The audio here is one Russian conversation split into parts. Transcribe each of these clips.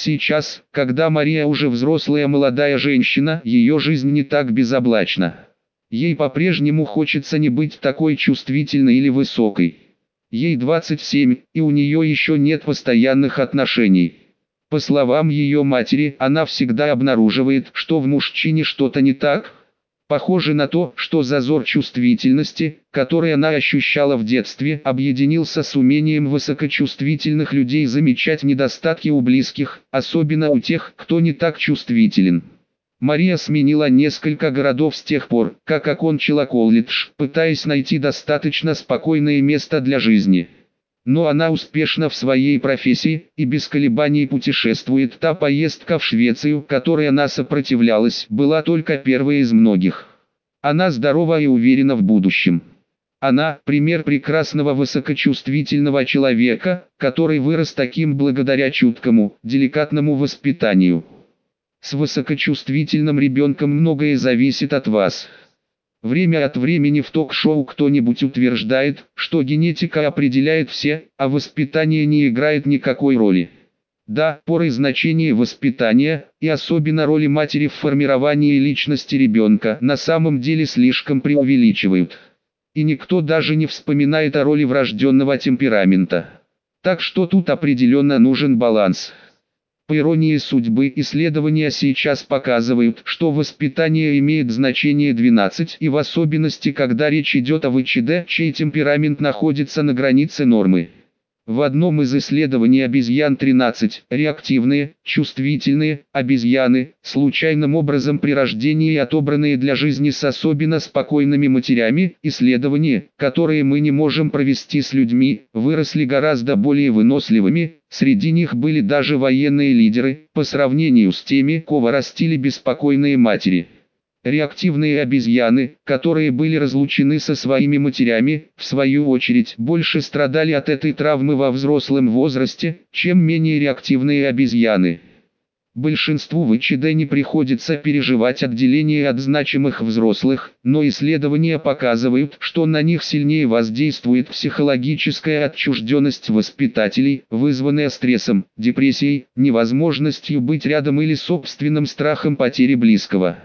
Сейчас, когда Мария уже взрослая молодая женщина, ее жизнь не так безоблачна. Ей по-прежнему хочется не быть такой чувствительной или высокой. Ей 27, и у нее еще нет постоянных отношений. По словам ее матери, она всегда обнаруживает, что в мужчине что-то не так. Похоже на то, что зазор чувствительности, который она ощущала в детстве, объединился с умением высокочувствительных людей замечать недостатки у близких, особенно у тех, кто не так чувствителен. Мария сменила несколько городов с тех пор, как окончила колледж, пытаясь найти достаточно спокойное место для жизни. Но она успешна в своей профессии и без колебаний путешествует. Та поездка в Швецию, которой она сопротивлялась, была только первой из многих. Она здорова и уверена в будущем. Она – пример прекрасного высокочувствительного человека, который вырос таким благодаря чуткому, деликатному воспитанию. С высокочувствительным ребенком многое зависит от вас. Время от времени в ток-шоу кто-нибудь утверждает, что генетика определяет все, а воспитание не играет никакой роли. Да, порой значение воспитания, и особенно роли матери в формировании личности ребенка, на самом деле слишком преувеличивают. И никто даже не вспоминает о роли врожденного темперамента. Так что тут определенно нужен баланс. По иронии судьбы исследования сейчас показывают, что воспитание имеет значение 12 и в особенности когда речь идет о ВЧД, чей темперамент находится на границе нормы. В одном из исследований обезьян 13, реактивные, чувствительные, обезьяны, случайным образом при рождении отобранные для жизни с особенно спокойными матерями, исследования, которые мы не можем провести с людьми, выросли гораздо более выносливыми, среди них были даже военные лидеры, по сравнению с теми, кого растили беспокойные матери. Реактивные обезьяны, которые были разлучены со своими матерями, в свою очередь, больше страдали от этой травмы во взрослом возрасте, чем менее реактивные обезьяны. Большинству ВЧД не приходится переживать отделение от значимых взрослых, но исследования показывают, что на них сильнее воздействует психологическая отчужденность воспитателей, вызванная стрессом, депрессией, невозможностью быть рядом или собственным страхом потери близкого.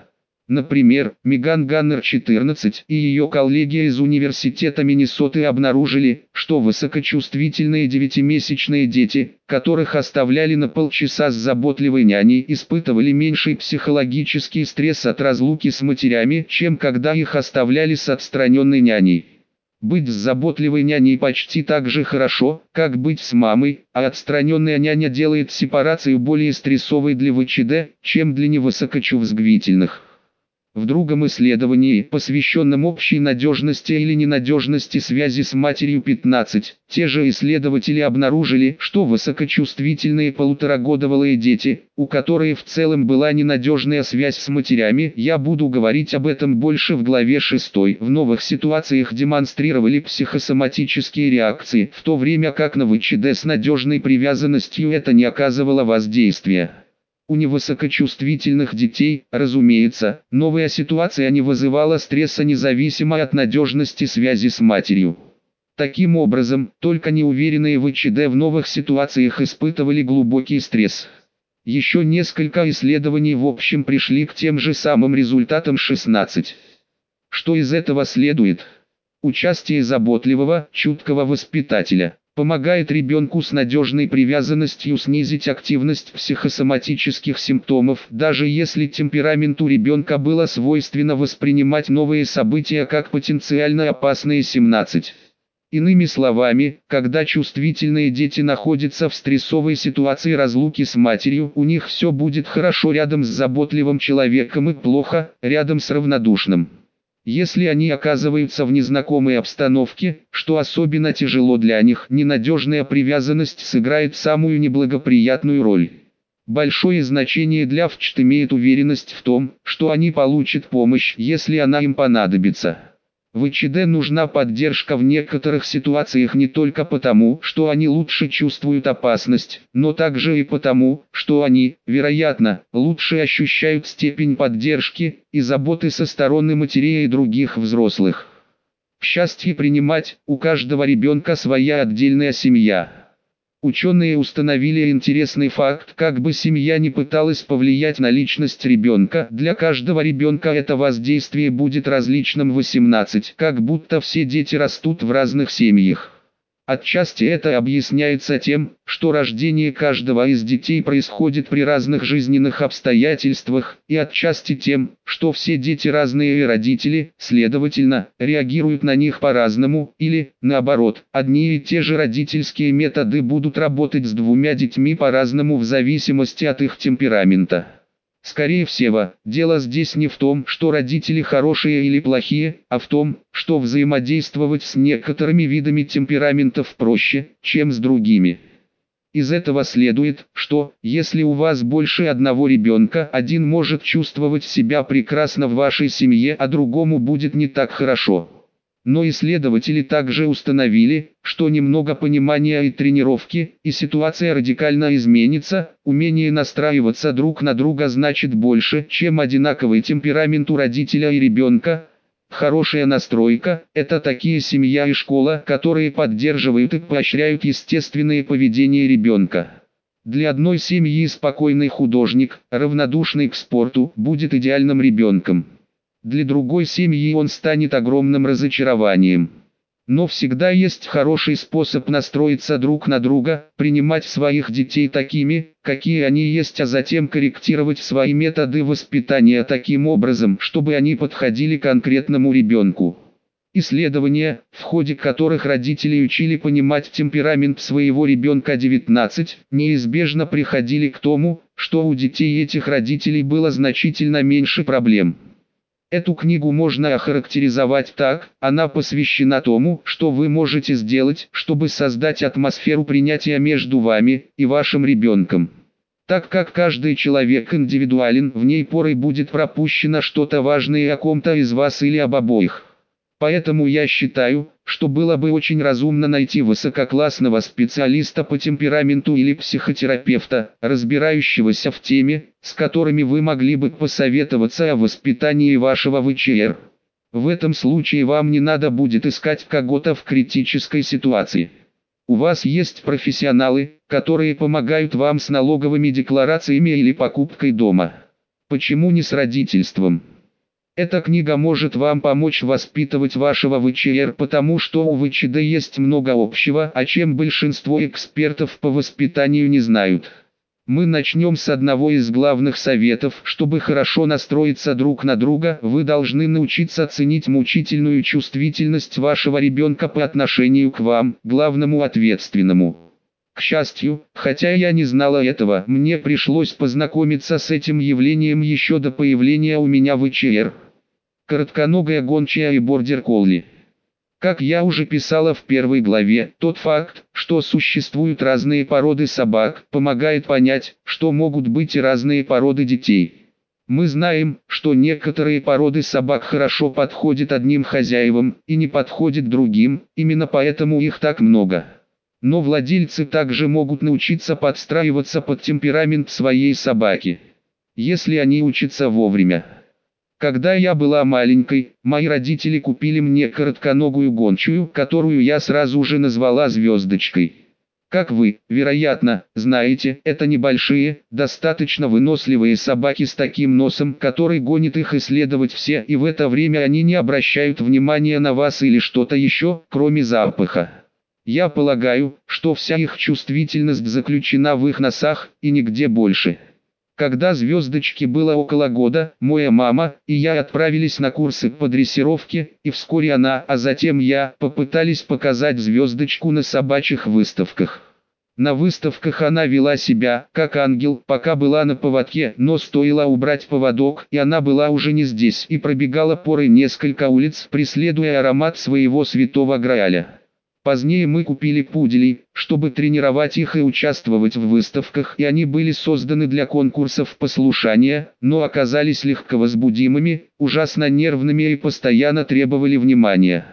Например, Меган Ганнер 14 и ее коллеги из Университета Миннесоты обнаружили, что высокочувствительные девятимесячные дети, которых оставляли на полчаса с заботливой няней, испытывали меньший психологический стресс от разлуки с матерями, чем когда их оставляли с отстраненной няней. Быть с заботливой няней почти так же хорошо, как быть с мамой, а отстраненная няня делает сепарацию более стрессовой для ВЧД, чем для невысокочувствительных. В другом исследовании, посвященном общей надежности или ненадежности связи с матерью 15, те же исследователи обнаружили, что высокочувствительные полуторагодовалые дети, у которых в целом была ненадежная связь с матерями, я буду говорить об этом больше в главе 6, в новых ситуациях демонстрировали психосоматические реакции, в то время как на ВЧД с надежной привязанностью это не оказывало воздействия. У невысокочувствительных детей, разумеется, новая ситуация не вызывала стресса независимо от надежности связи с матерью. Таким образом, только неуверенные в ИЧД в новых ситуациях испытывали глубокий стресс. Еще несколько исследований в общем пришли к тем же самым результатам 16. Что из этого следует? Участие заботливого, чуткого воспитателя, помогает ребенку с надежной привязанностью снизить активность психосоматических симптомов, даже если темпераменту ребенка было свойственно воспринимать новые события как потенциально опасные 17. Иными словами, когда чувствительные дети находятся в стрессовой ситуации разлуки с матерью, у них все будет хорошо рядом с заботливым человеком и плохо, рядом с равнодушным. Если они оказываются в незнакомой обстановке, что особенно тяжело для них, ненадежная привязанность сыграет самую неблагоприятную роль. Большое значение для ВЧТ имеет уверенность в том, что они получат помощь, если она им понадобится. ВЧД нужна поддержка в некоторых ситуациях не только потому, что они лучше чувствуют опасность, но также и потому, что они, вероятно, лучше ощущают степень поддержки и заботы со стороны матерей и других взрослых. В счастье принимать, у каждого ребенка своя отдельная семья. Ученые установили интересный факт, как бы семья не пыталась повлиять на личность ребенка, для каждого ребенка это воздействие будет различным 18, как будто все дети растут в разных семьях. Отчасти это объясняется тем, что рождение каждого из детей происходит при разных жизненных обстоятельствах, и отчасти тем, что все дети разные и родители, следовательно, реагируют на них по-разному, или, наоборот, одни и те же родительские методы будут работать с двумя детьми по-разному в зависимости от их темперамента. Скорее всего, дело здесь не в том, что родители хорошие или плохие, а в том, что взаимодействовать с некоторыми видами темпераментов проще, чем с другими. Из этого следует, что, если у вас больше одного ребенка, один может чувствовать себя прекрасно в вашей семье, а другому будет не так хорошо. Но исследователи также установили, что немного понимания и тренировки, и ситуация радикально изменится, умение настраиваться друг на друга значит больше, чем одинаковый темперамент у родителя и ребенка. Хорошая настройка – это такие семья и школа, которые поддерживают и поощряют естественное поведение ребенка. Для одной семьи спокойный художник, равнодушный к спорту, будет идеальным ребенком. Для другой семьи он станет огромным разочарованием. Но всегда есть хороший способ настроиться друг на друга, принимать своих детей такими, какие они есть, а затем корректировать свои методы воспитания таким образом, чтобы они подходили конкретному ребенку. Исследования, в ходе которых родители учили понимать темперамент своего ребенка 19, неизбежно приходили к тому, что у детей этих родителей было значительно меньше проблем. Эту книгу можно охарактеризовать так, она посвящена тому, что вы можете сделать, чтобы создать атмосферу принятия между вами и вашим ребенком. Так как каждый человек индивидуален, в ней порой будет пропущено что-то важное о ком-то из вас или об обоих. Поэтому я считаю, что было бы очень разумно найти высококлассного специалиста по темпераменту или психотерапевта, разбирающегося в теме, с которыми вы могли бы посоветоваться о воспитании вашего ВЧР. В этом случае вам не надо будет искать кого-то в критической ситуации. У вас есть профессионалы, которые помогают вам с налоговыми декларациями или покупкой дома. Почему не с родительством? Эта книга может вам помочь воспитывать вашего ВЧР, потому что у ВЧД есть много общего, о чем большинство экспертов по воспитанию не знают. Мы начнем с одного из главных советов. Чтобы хорошо настроиться друг на друга, вы должны научиться ценить мучительную чувствительность вашего ребенка по отношению к вам, главному ответственному. К счастью, хотя я не знала этого, мне пришлось познакомиться с этим явлением еще до появления у меня ВЧР. Коротконогая гончая и бордер-колли. Как я уже писала в первой главе, тот факт, что существуют разные породы собак, помогает понять, что могут быть и разные породы детей. Мы знаем, что некоторые породы собак хорошо подходят одним хозяевам и не подходят другим, именно поэтому их так много. Но владельцы также могут научиться подстраиваться под темперамент своей собаки. Если они учатся вовремя. Когда я была маленькой, мои родители купили мне коротконогую гончую, которую я сразу же назвала звездочкой. Как вы, вероятно, знаете, это небольшие, достаточно выносливые собаки с таким носом, который гонит их исследовать все, и в это время они не обращают внимания на вас или что-то еще, кроме запаха. Я полагаю, что вся их чувствительность заключена в их носах, и нигде больше. Когда звездочке было около года, моя мама и я отправились на курсы по дрессировке, и вскоре она, а затем я, попытались показать звездочку на собачьих выставках. На выставках она вела себя, как ангел, пока была на поводке, но стоило убрать поводок, и она была уже не здесь, и пробегала порой несколько улиц, преследуя аромат своего святого Грааля. Позднее мы купили пуделей, чтобы тренировать их и участвовать в выставках, и они были созданы для конкурсов послушания, но оказались легковозбудимыми, ужасно нервными и постоянно требовали внимания.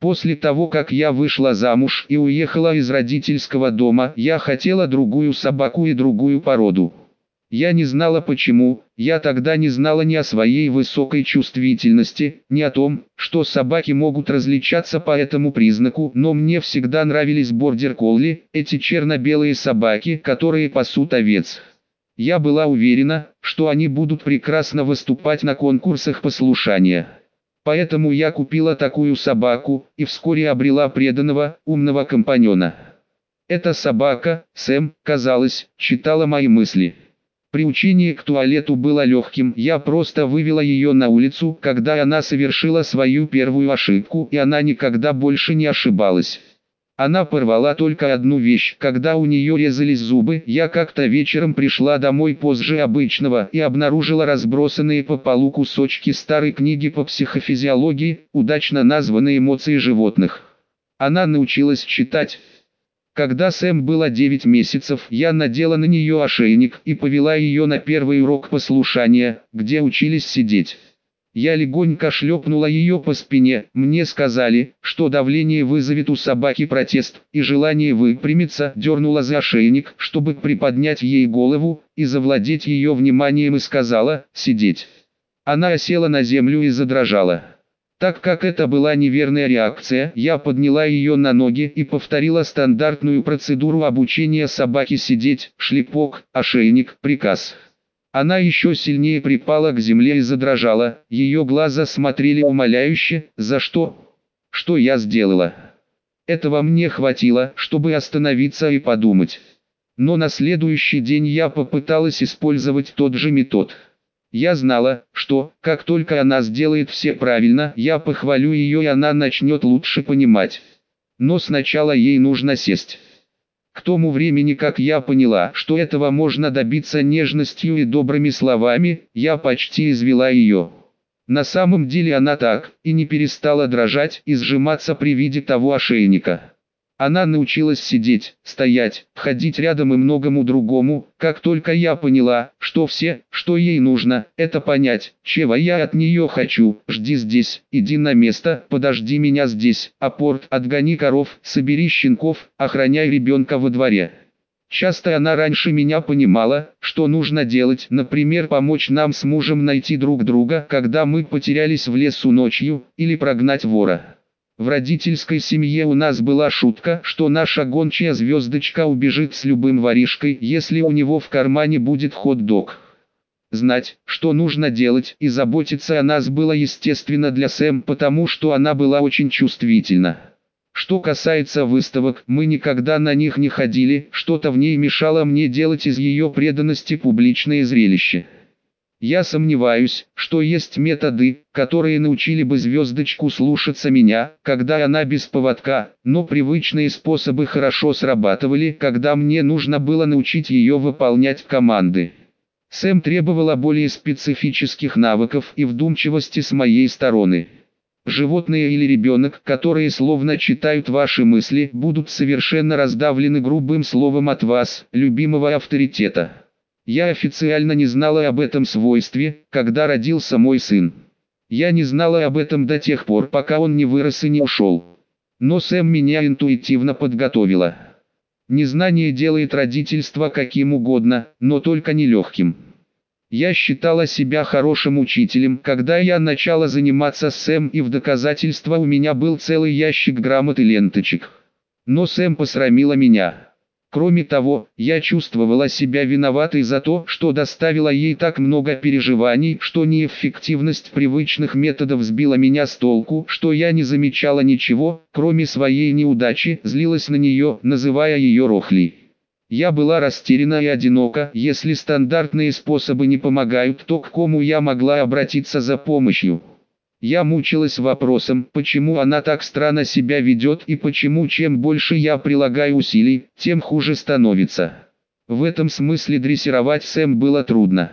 После того, как я вышла замуж и уехала из родительского дома, я хотела другую собаку и другую породу. Я не знала почему, я тогда не знала ни о своей высокой чувствительности, ни о том, что собаки могут различаться по этому признаку, но мне всегда нравились бордер-колли, эти черно-белые собаки, которые пасут овец. Я была уверена, что они будут прекрасно выступать на конкурсах послушания. Поэтому я купила такую собаку, и вскоре обрела преданного, умного компаньона. Эта собака, Сэм, казалось, читала мои мысли. Приучение к туалету было легким, я просто вывела ее на улицу, когда она совершила свою первую ошибку, и она никогда больше не ошибалась. Она порвала только одну вещь, когда у нее резались зубы, я как-то вечером пришла домой позже обычного и обнаружила разбросанные по полу кусочки старой книги по психофизиологии, удачно названные эмоции животных. Она научилась читать, когда Сэм было 9 месяцев, я надела на нее ошейник и повела ее на первый урок послушания, где учились сидеть. Я легонько шлепнула ее по спине, мне сказали, что давление вызовет у собаки протест, и желание выпрямиться дернула за ошейник, чтобы приподнять ей голову, и завладеть ее вниманием и сказала «сидеть». Она осела на землю и задрожала. Так как это была неверная реакция, я подняла ее на ноги и повторила стандартную процедуру обучения собаки сидеть, шлепок, ошейник, приказ. Она еще сильнее припала к земле и задрожала, ее глаза смотрели умоляюще, за что? Что я сделала? Этого мне хватило, чтобы остановиться и подумать. Но на следующий день я попыталась использовать тот же метод. Я знала, что, как только она сделает все правильно, я похвалю ее и она начнет лучше понимать. Но сначала ей нужно сесть. К тому времени, как я поняла, что этого можно добиться нежностью и добрыми словами, я почти извела ее. На самом деле она так, и не перестала дрожать и сжиматься при виде того ошейника. Она научилась сидеть, стоять, ходить рядом и многому другому, как только я поняла, что все, что ей нужно, это понять, чего я от нее хочу, жди здесь, иди на место, подожди меня здесь, апорт, отгони коров, собери щенков, охраняй ребенка во дворе. Часто она раньше меня понимала, что нужно делать, например, помочь нам с мужем найти друг друга, когда мы потерялись в лесу ночью, или прогнать вора. В родительской семье у нас была шутка, что наша гончая звездочка убежит с любым воришкой, если у него в кармане будет хот-дог. Знать, что нужно делать и заботиться о нас было естественно для Сэм, потому что она была очень чувствительна. Что касается выставок, мы никогда на них не ходили, что-то в ней мешало мне делать из ее преданности публичное зрелище. Я сомневаюсь, что есть методы, которые научили бы звездочку слушаться меня, когда она без поводка, но привычные способы хорошо срабатывали, когда мне нужно было научить ее выполнять команды. Сэм требовала более специфических навыков и вдумчивости с моей стороны. Животные или ребенок, которые словно читают ваши мысли, будут совершенно раздавлены грубым словом от вас, любимого авторитета. Я официально не знала об этом свойстве, когда родился мой сын. Я не знала об этом до тех пор, пока он не вырос и не ушел. Но Сэм меня интуитивно подготовила. Незнание делает родительство каким угодно, но только не легким. Я считала себя хорошим учителем, когда я начала заниматься с Сэм и в доказательство у меня был целый ящик грамот и ленточек. Но Сэм посрамила меня. Кроме того, я чувствовала себя виноватой за то, что доставила ей так много переживаний, что неэффективность привычных методов сбила меня с толку, что я не замечала ничего, кроме своей неудачи, злилась на нее, называя ее рохлей. Я была растеряна и одинока, если стандартные способы не помогают, то к кому я могла обратиться за помощью. Я мучилась вопросом, почему она так странно себя ведет и почему чем больше я прилагаю усилий, тем хуже становится. В этом смысле дрессировать Сэм было трудно.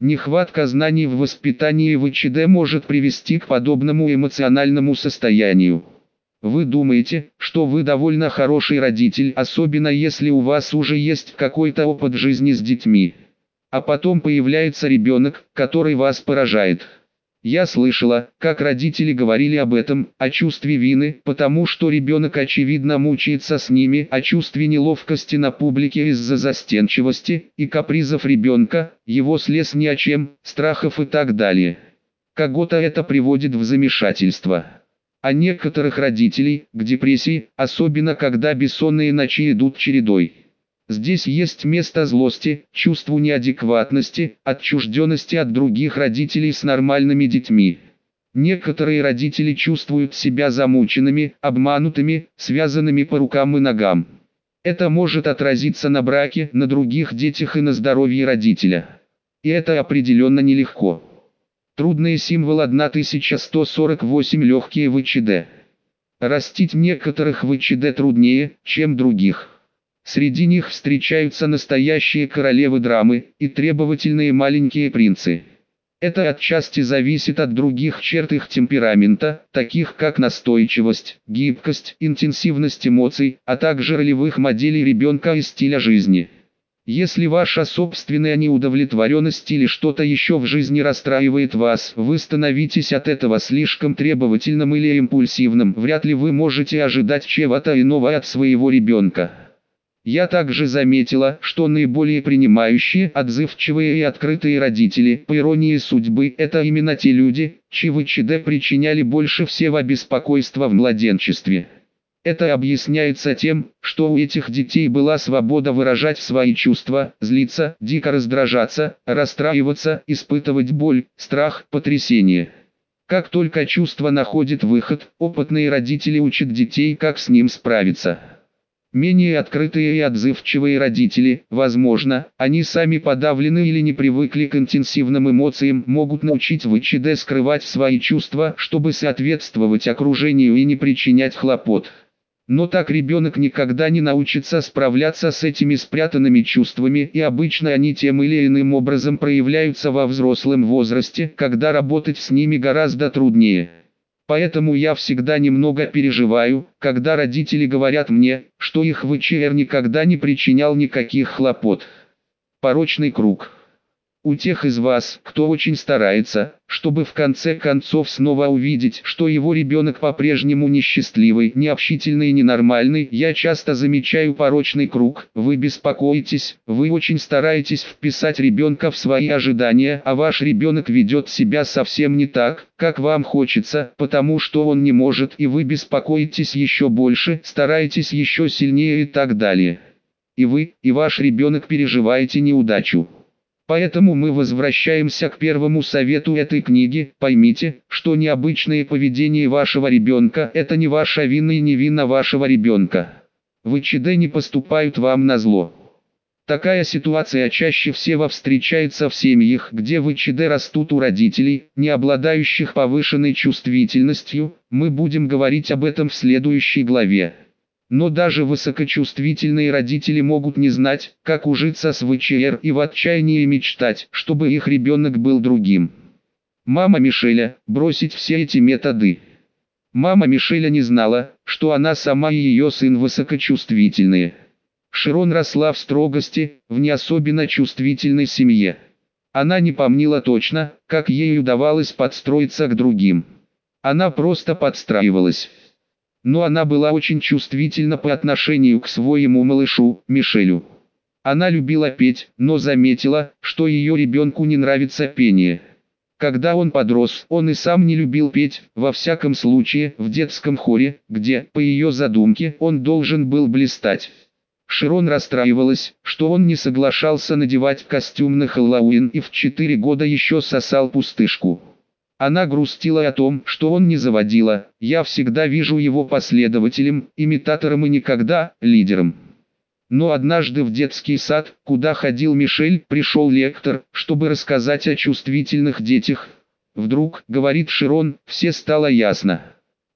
Нехватка знаний в воспитании в ВЧД может привести к подобному эмоциональному состоянию. Вы думаете, что вы довольно хороший родитель, особенно если у вас уже есть какой-то опыт жизни с детьми. А потом появляется ребенок, который вас поражает. Я слышала, как родители говорили об этом, о чувстве вины, потому что ребенок очевидно мучается с ними, о чувстве неловкости на публике из-за застенчивости и капризов ребенка, его слез ни о чем, страхов и так далее. Кого-то это приводит в замешательство. А некоторых родителей – к депрессии, особенно когда бессонные ночи идут чередой. Здесь есть место злости, чувству неадекватности, отчужденности от других родителей с нормальными детьми. Некоторые родители чувствуют себя замученными, обманутыми, связанными по рукам и ногам. Это может отразиться на браке, на других детях и на здоровье родителя. И это определенно нелегко. Трудные символ 1148 легкие ВЧД. Растить некоторых ВЧД труднее, чем других. Среди них встречаются настоящие королевы драмы и требовательные маленькие принцы. Это отчасти зависит от других черт их темперамента, таких как настойчивость, гибкость, интенсивность эмоций, а также ролевых моделей ребенка и стиля жизни. Если ваша собственная неудовлетворенность или что-то еще в жизни расстраивает вас, вы становитесь от этого слишком требовательным или импульсивным, вряд ли вы можете ожидать чего-то иного от своего ребенка. Я также заметила, что наиболее принимающие, отзывчивые и открытые родители, по иронии судьбы, это именно те люди, чьи ВЧД причиняли больше всего беспокойства в младенчестве. Это объясняется тем, что у этих детей была свобода выражать свои чувства, злиться, дико раздражаться, расстраиваться, испытывать боль, страх, потрясение. Как только чувство находит выход, опытные родители учат детей, как с ним справиться. Менее открытые и отзывчивые родители, возможно, они сами подавлены или не привыкли к интенсивным эмоциям, могут научить ВЧД скрывать свои чувства, чтобы соответствовать окружению и не причинять хлопот. Но так ребенок никогда не научится справляться с этими спрятанными чувствами и обычно они тем или иным образом проявляются во взрослом возрасте, когда работать с ними гораздо труднее. Поэтому я всегда немного переживаю, когда родители говорят мне, что их ВЧР никогда не причинял никаких хлопот. Порочный круг. У тех из вас, кто очень старается, чтобы в конце концов снова увидеть, что его ребенок по-прежнему несчастливый, необщительный и ненормальный, я часто замечаю порочный круг, вы беспокоитесь, вы очень стараетесь вписать ребенка в свои ожидания, а ваш ребенок ведет себя совсем не так, как вам хочется, потому что он не может и вы беспокоитесь еще больше, стараетесь еще сильнее и так далее. И вы, и ваш ребенок переживаете неудачу. Поэтому мы возвращаемся к первому совету этой книги. Поймите, что необычное поведение вашего ребенка – это не ваша вина и не вина вашего ребенка. ВЧД не поступают вам на зло. Такая ситуация чаще всего встречается в семьях, где ВЧД растут у родителей, не обладающих повышенной чувствительностью. Мы будем говорить об этом в следующей главе. Но даже высокочувствительные родители могут не знать, как ужиться с ВЧР и в отчаянии мечтать, чтобы их ребенок был другим. Мама Мишеля, бросить все эти методы. Мама Мишеля не знала, что она сама и ее сын высокочувствительные. Широн росла в строгости, в не особенно чувствительной семье. Она не помнила точно, как ей удавалось подстроиться к другим. Она просто подстраивалась. Но она была очень чувствительна по отношению к своему малышу, Мишелю. Она любила петь, но заметила, что ее ребенку не нравится пение. Когда он подрос, он и сам не любил петь, во всяком случае, в детском хоре, где, по ее задумке, он должен был блистать. Широн расстраивалась, что он не соглашался надевать костюм на Хэллоуин и в 4 года еще сосал пустышку. Она грустила о том, что он не заводила, я всегда вижу его последователем, имитатором и никогда лидером. Но однажды в детский сад, куда ходил Мишель, пришел лектор, чтобы рассказать о чувствительных детях. Вдруг, говорит Широн, все стало ясно.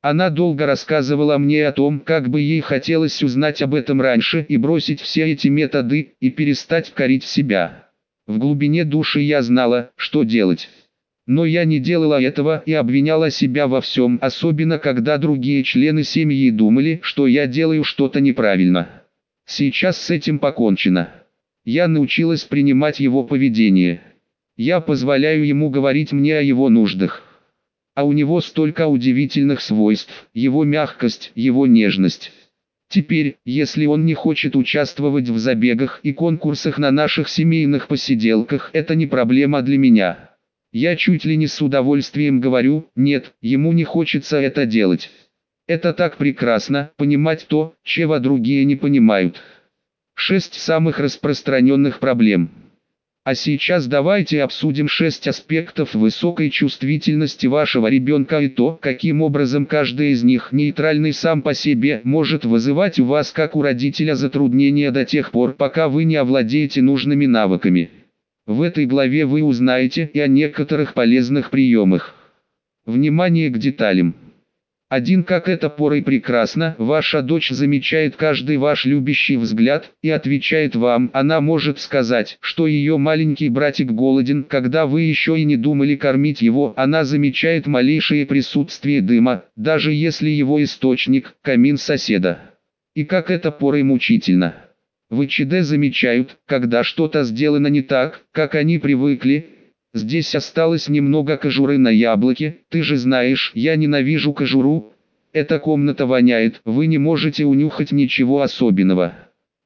Она долго рассказывала мне о том, как бы ей хотелось узнать об этом раньше и бросить все эти методы, и перестать корить себя. В глубине души я знала, что делать. Но я не делала этого и обвиняла себя во всем, особенно когда другие члены семьи думали, что я делаю что-то неправильно. Сейчас с этим покончено. Я научилась принимать его поведение. Я позволяю ему говорить мне о его нуждах. А у него столько удивительных свойств, его мягкость, его нежность. Теперь, если он не хочет участвовать в забегах и конкурсах на наших семейных посиделках, это не проблема для меня. Я чуть ли не с удовольствием говорю, нет, ему не хочется это делать. Это так прекрасно, понимать то, чего другие не понимают. Шесть самых распространенных проблем. А сейчас давайте обсудим шесть аспектов высокой чувствительности вашего ребенка и то, каким образом каждый из них нейтральный сам по себе может вызывать у вас как у родителя затруднения до тех пор, пока вы не овладеете нужными навыками. В этой главе вы узнаете и о некоторых полезных приемах. Внимание к деталям. Один как это порой прекрасно, ваша дочь замечает каждый ваш любящий взгляд и отвечает вам. Она может сказать, что ее маленький братик голоден, когда вы еще и не думали кормить его. Она замечает малейшее присутствие дыма, даже если его источник – камин соседа. И как это порой мучительно. В ЧД замечают, когда что-то сделано не так, как они привыкли, Здесь осталось немного кожуры на яблоке, ты же знаешь, я ненавижу кожуру. Эта комната воняет, вы не можете унюхать ничего особенного.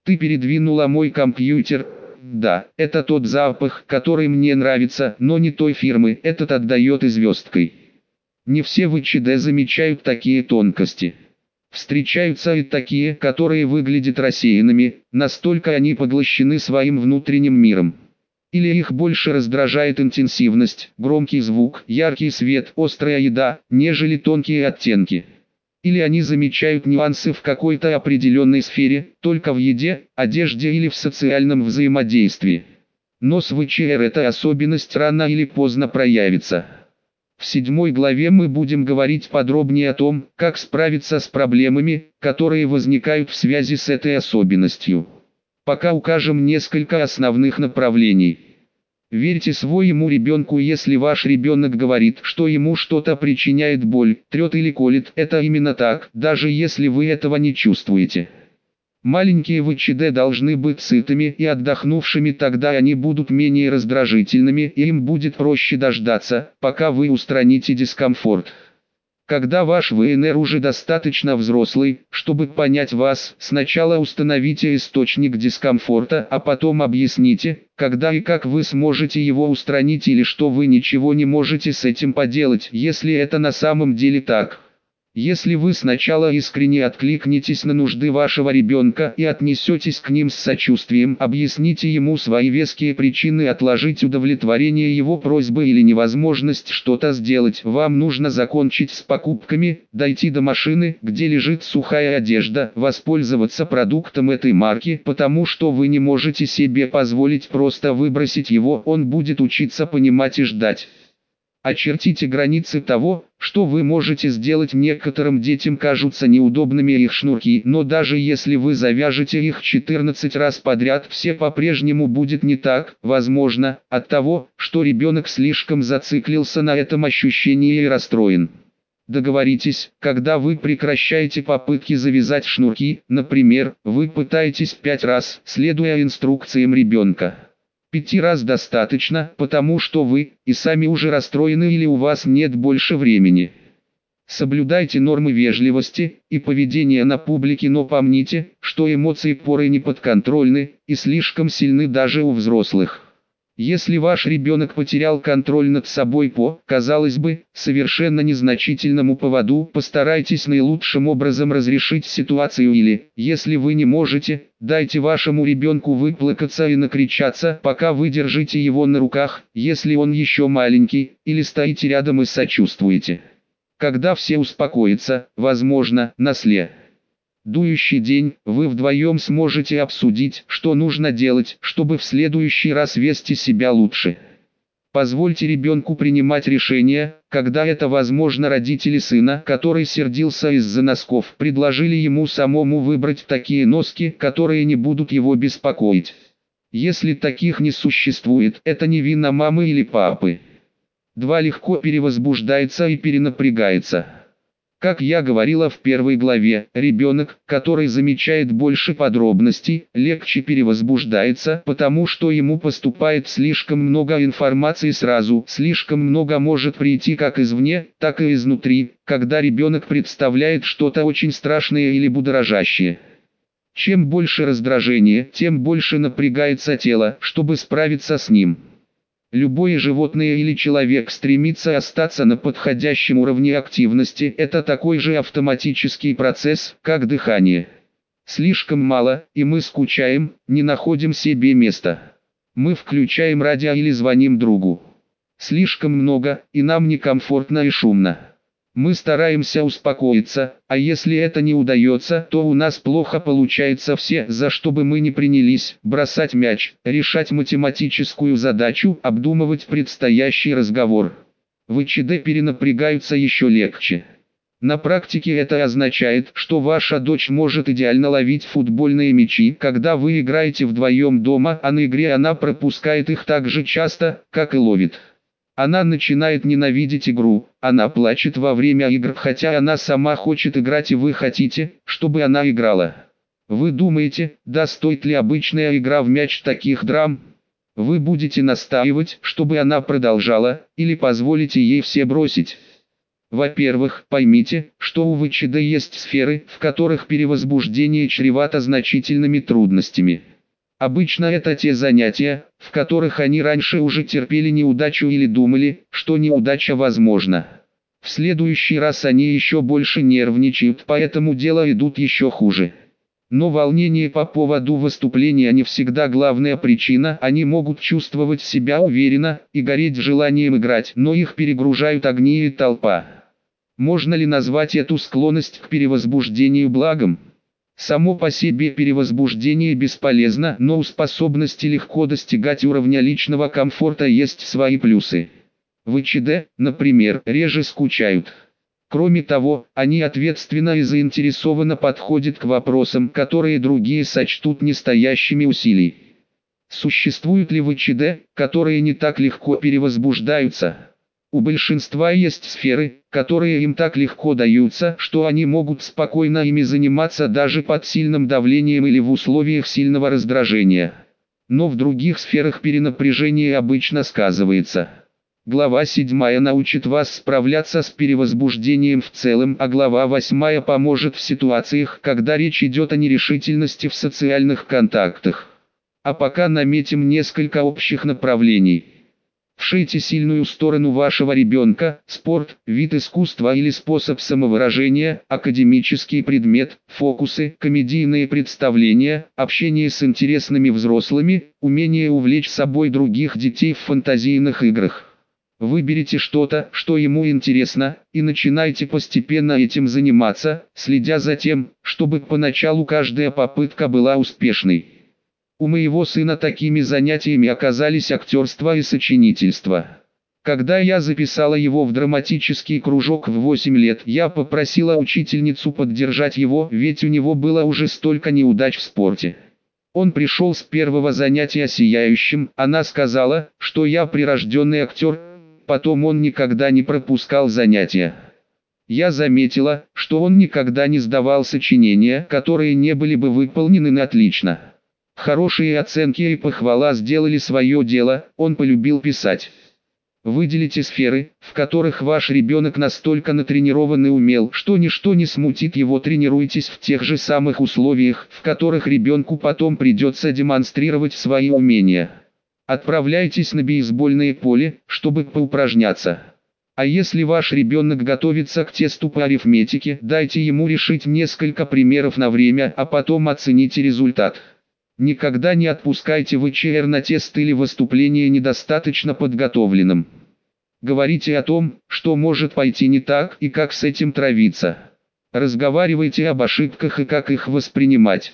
Ты передвинула мой компьютер. Да, это тот запах, который мне нравится, но не той фирмы, этот отдает и звездкой. Не все в ИЧД замечают такие тонкости. Встречаются и такие, которые выглядят рассеянными, настолько они поглощены своим внутренним миром. Или их больше раздражает интенсивность, громкий звук, яркий свет, острая еда, нежели тонкие оттенки. Или они замечают нюансы в какой-то определенной сфере, только в еде, одежде или в социальном взаимодействии. Но с ВЧР эта особенность рано или поздно проявится. В седьмой главе мы будем говорить подробнее о том, как справиться с проблемами, которые возникают в связи с этой особенностью. Пока укажем несколько основных направлений. Верьте своему ребенку, если ваш ребенок говорит, что ему что-то причиняет боль, трет или колет, это именно так, даже если вы этого не чувствуете. Маленькие ВЧД должны быть сытыми и отдохнувшими, тогда они будут менее раздражительными и им будет проще дождаться, пока вы устраните дискомфорт. Когда ваш ВНР уже достаточно взрослый, чтобы понять вас, сначала установите источник дискомфорта, а потом объясните, когда и как вы сможете его устранить или что вы ничего не можете с этим поделать, если это на самом деле так. Если вы сначала искренне откликнетесь на нужды вашего ребенка и отнесетесь к ним с сочувствием, объясните ему свои веские причины отложить удовлетворение его просьбы или невозможность что-то сделать, вам нужно закончить с покупками, дойти до машины, где лежит сухая одежда, воспользоваться продуктом этой марки, потому что вы не можете себе позволить просто выбросить его, он будет учиться понимать и ждать. Очертите границы того, что вы можете сделать некоторым детям кажутся неудобными их шнурки, но даже если вы завяжете их 14 раз подряд, все по-прежнему будет не так, возможно, от того, что ребенок слишком зациклился на этом ощущении и расстроен. Договоритесь, когда вы прекращаете попытки завязать шнурки, например, вы пытаетесь пять раз, следуя инструкциям ребенка. Пяти раз достаточно, потому что вы и сами уже расстроены или у вас нет больше времени. Соблюдайте нормы вежливости и поведения на публике, но помните, что эмоции порой не подконтрольны и слишком сильны даже у взрослых. Если ваш ребенок потерял контроль над собой по, казалось бы, совершенно незначительному поводу, постарайтесь наилучшим образом разрешить ситуацию или, если вы не можете, дайте вашему ребенку выплакаться и накричаться, пока вы держите его на руках, если он еще маленький, или стоите рядом и сочувствуете. Когда все успокоятся, возможно, на сле дующий день, вы вдвоем сможете обсудить, что нужно делать, чтобы в следующий раз вести себя лучше. Позвольте ребенку принимать решения, когда это возможно родители сына, который сердился из-за носков, предложили ему самому выбрать такие носки, которые не будут его беспокоить. Если таких не существует, это не вина мамы или папы. Два легко перевозбуждается и перенапрягается. Как я говорила в первой главе, ребенок, который замечает больше подробностей, легче перевозбуждается, потому что ему поступает слишком много информации сразу, слишком много может прийти как извне, так и изнутри, когда ребенок представляет что-то очень страшное или будоражащее. Чем больше раздражения, тем больше напрягается тело, чтобы справиться с ним. Любое животное или человек стремится остаться на подходящем уровне активности. Это такой же автоматический процесс, как дыхание. Слишком мало, и мы скучаем, не находим себе места. Мы включаем радио или звоним другу. Слишком много, и нам некомфортно и шумно. Мы стараемся успокоиться, а если это не удается, то у нас плохо получается все, за что бы мы ни принялись, бросать мяч, решать математическую задачу, обдумывать предстоящий разговор. В ИЧД перенапрягаются еще легче. На практике это означает, что ваша дочь может идеально ловить футбольные мячи, когда вы играете вдвоем дома, а на игре она пропускает их так же часто, как и ловит. Она начинает ненавидеть игру, она плачет во время игр, хотя она сама хочет играть и вы хотите, чтобы она играла. Вы думаете, да стоит ли обычная игра в мяч таких драм? Вы будете настаивать, чтобы она продолжала, или позволите ей все бросить? Во-первых, поймите, что у ВЧД есть сферы, в которых перевозбуждение чревато значительными трудностями. Обычно это те занятия, в которых они раньше уже терпели неудачу или думали, что неудача возможна. В следующий раз они еще больше нервничают, поэтому дела идут еще хуже. Но волнение по поводу выступления не всегда главная причина, они могут чувствовать себя уверенно и гореть желанием играть, но их перегружают огни и толпа. Можно ли назвать эту склонность к перевозбуждению благом? Само по себе перевозбуждение бесполезно, но у способности легко достигать уровня личного комфорта есть свои плюсы. В ИЧД, например, реже скучают. Кроме того, они ответственно и заинтересованно подходят к вопросам, которые другие сочтут нестоящими усилий. Существуют ли в ИЧД, которые не так легко перевозбуждаются? У большинства есть сферы, которые им так легко даются, что они могут спокойно ими заниматься даже под сильным давлением или в условиях сильного раздражения. Но в других сферах перенапряжение обычно сказывается. Глава 7 научит вас справляться с перевозбуждением в целом, а глава 8 поможет в ситуациях, когда речь идет о нерешительности в социальных контактах. А пока наметим несколько общих направлений. Вшейте сильную сторону вашего ребенка, спорт, вид искусства или способ самовыражения, академический предмет, фокусы, комедийные представления, общение с интересными взрослыми, умение увлечь собой других детей в фантазийных играх. Выберите что-то, что ему интересно, и начинайте постепенно этим заниматься, следя за тем, чтобы поначалу каждая попытка была успешной. У моего сына такими занятиями оказались актерство и сочинительство. Когда я записала его в драматический кружок в 8 лет, я попросила учительницу поддержать его, ведь у него было уже столько неудач в спорте. Он пришел с первого занятия сияющим, она сказала, что я прирожденный актер, потом он никогда не пропускал занятия. Я заметила, что он никогда не сдавал сочинения, которые не были бы выполнены отлично. Хорошие оценки и похвала сделали свое дело, он полюбил писать. Выделите сферы, в которых ваш ребенок настолько натренирован и умел, что ничто не смутит его. Тренируйтесь в тех же самых условиях, в которых ребенку потом придется демонстрировать свои умения. Отправляйтесь на бейсбольное поле, чтобы поупражняться. А если ваш ребенок готовится к тесту по арифметике, дайте ему решить несколько примеров на время, а потом оцените результат. Никогда не отпускайте ВЧР на тест или выступление недостаточно подготовленным. Говорите о том, что может пойти не так и как с этим травиться. Разговаривайте об ошибках и как их воспринимать.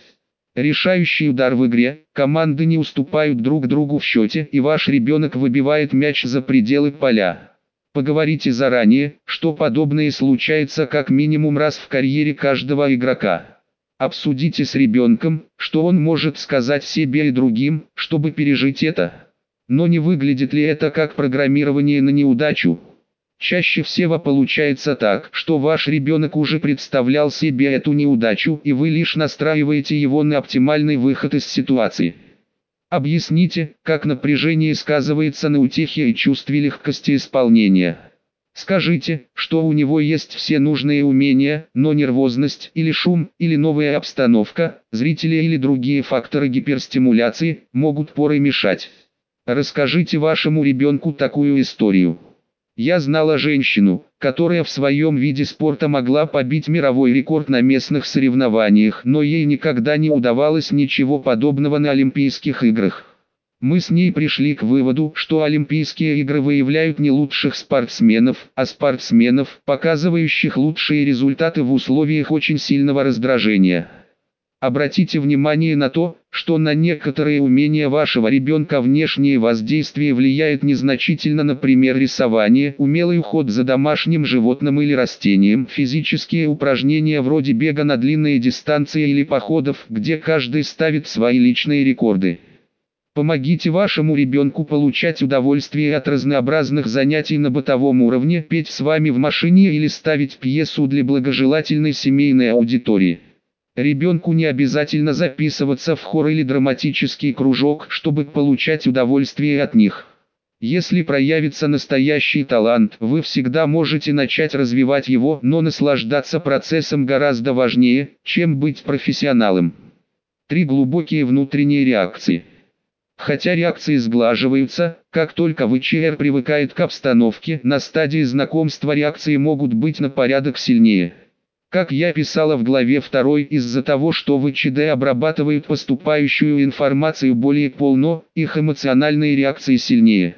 Решающий удар в игре, команды не уступают друг другу в счете и ваш ребенок выбивает мяч за пределы поля. Поговорите заранее, что подобное случается как минимум раз в карьере каждого игрока. Обсудите с ребенком, что он может сказать себе и другим, чтобы пережить это. Но не выглядит ли это как программирование на неудачу? Чаще всего получается так, что ваш ребенок уже представлял себе эту неудачу и вы лишь настраиваете его на оптимальный выход из ситуации. Объясните, как напряжение сказывается на утехе и чувстве легкости исполнения. Скажите, что у него есть все нужные умения, но нервозность или шум, или новая обстановка, зрители или другие факторы гиперстимуляции могут порой мешать. Расскажите вашему ребенку такую историю. Я знала женщину, которая в своем виде спорта могла побить мировой рекорд на местных соревнованиях, но ей никогда не удавалось ничего подобного на Олимпийских играх. Мы с ней пришли к выводу, что Олимпийские игры выявляют не лучших спортсменов, а спортсменов, показывающих лучшие результаты в условиях очень сильного раздражения. Обратите внимание на то, что на некоторые умения вашего ребенка внешнее воздействие влияет незначительно, например рисование, умелый уход за домашним животным или растением, физические упражнения вроде бега на длинные дистанции или походов, где каждый ставит свои личные рекорды. Помогите вашему ребенку получать удовольствие от разнообразных занятий на бытовом уровне, петь с вами в машине или ставить пьесу для благожелательной семейной аудитории. Ребенку не обязательно записываться в хор или драматический кружок, чтобы получать удовольствие от них. Если проявится настоящий талант, вы всегда можете начать развивать его, но наслаждаться процессом гораздо важнее, чем быть профессионалом. Три глубокие внутренние реакции – Хотя реакции сглаживаются, как только ВЧР привыкает к обстановке, на стадии знакомства реакции могут быть на порядок сильнее. Как я писала в главе 2, из-за того, что ВЧД обрабатывают поступающую информацию более полно, их эмоциональные реакции сильнее.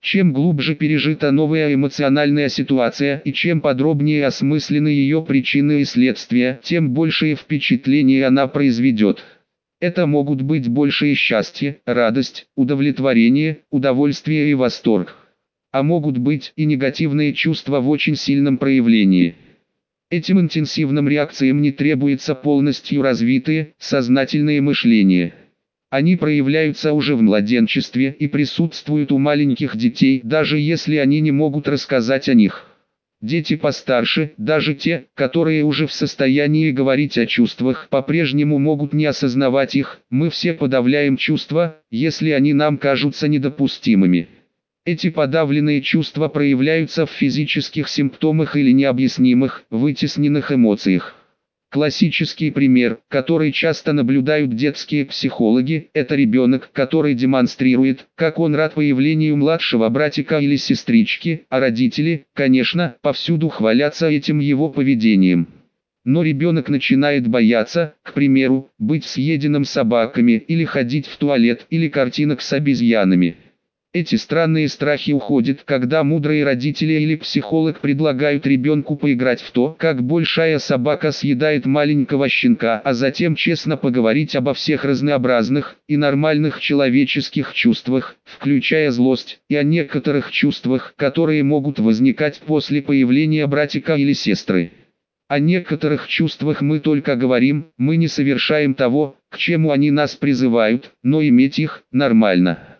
Чем глубже пережита новая эмоциональная ситуация и чем подробнее осмыслены ее причины и следствия, тем большее впечатление она произведет. Это могут быть большее счастье, радость, удовлетворение, удовольствие и восторг. А могут быть и негативные чувства в очень сильном проявлении. Этим интенсивным реакциям не требуется полностью развитое, сознательное мышление. Они проявляются уже в младенчестве и присутствуют у маленьких детей, даже если они не могут рассказать о них. Дети постарше, даже те, которые уже в состоянии говорить о чувствах, по-прежнему могут не осознавать их, мы все подавляем чувства, если они нам кажутся недопустимыми. Эти подавленные чувства проявляются в физических симптомах или необъяснимых, вытесненных эмоциях. Классический пример, который часто наблюдают детские психологи, это ребенок, который демонстрирует, как он рад появлению младшего братика или сестрички, а родители, конечно, повсюду хвалятся этим его поведением. Но ребенок начинает бояться, к примеру, быть съеденным собаками или ходить в туалет или картинок с обезьянами. Эти странные страхи уходят, когда мудрые родители или психолог предлагают ребенку поиграть в то, как большая собака съедает маленького щенка, а затем честно поговорить обо всех разнообразных и нормальных человеческих чувствах, включая злость, и о некоторых чувствах, которые могут возникать после появления братика или сестры. О некоторых чувствах мы только говорим, мы не совершаем того, к чему они нас призывают, но иметь их нормально.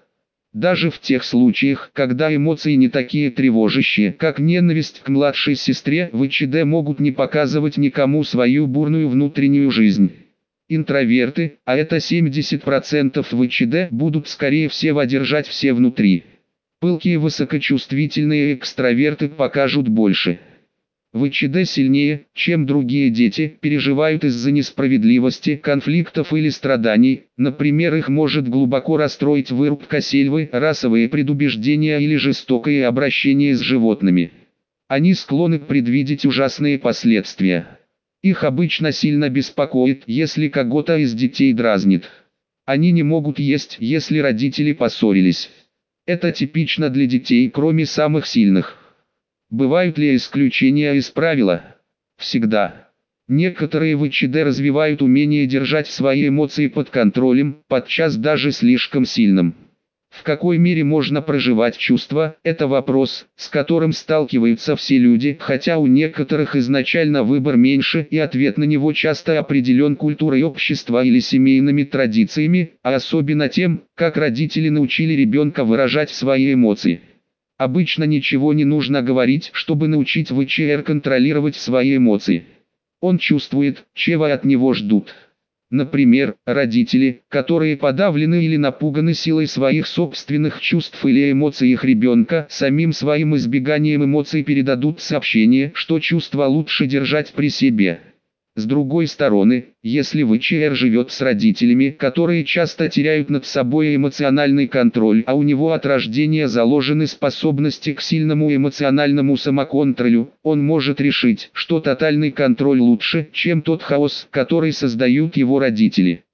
Даже в тех случаях, когда эмоции не такие тревожащие, как ненависть к младшей сестре, ВЧД могут не показывать никому свою бурную внутреннюю жизнь. Интроверты, а это 70% ВЧД, будут скорее всего держать все внутри. Пылкие высокочувствительные экстраверты покажут больше. ВЧД сильнее, чем другие дети, переживают из-за несправедливости, конфликтов или страданий, например их может глубоко расстроить вырубка сельвы, расовые предубеждения или жестокое обращение с животными. Они склонны предвидеть ужасные последствия. Их обычно сильно беспокоит, если кого-то из детей дразнит. Они не могут есть, если родители поссорились. Это типично для детей, кроме самых сильных. Бывают ли исключения из правила? Всегда. Некоторые ВЧД развивают умение держать свои эмоции под контролем, подчас даже слишком сильным. В какой мере можно проживать чувства, это вопрос, с которым сталкиваются все люди, хотя у некоторых изначально выбор меньше и ответ на него часто определен культурой общества или семейными традициями, а особенно тем, как родители научили ребенка выражать свои эмоции. Обычно ничего не нужно говорить, чтобы научить ВЧР контролировать свои эмоции. Он чувствует, чего от него ждут. Например, родители, которые подавлены или напуганы силой своих собственных чувств или эмоций их ребенка, самим своим избеганием эмоций передадут сообщение, что чувства лучше держать при себе. С другой стороны, если ВЧР живет с родителями, которые часто теряют над собой эмоциональный контроль, а у него от рождения заложены способности к сильному эмоциональному самоконтролю, он может решить, что тотальный контроль лучше, чем тот хаос, который создают его родители.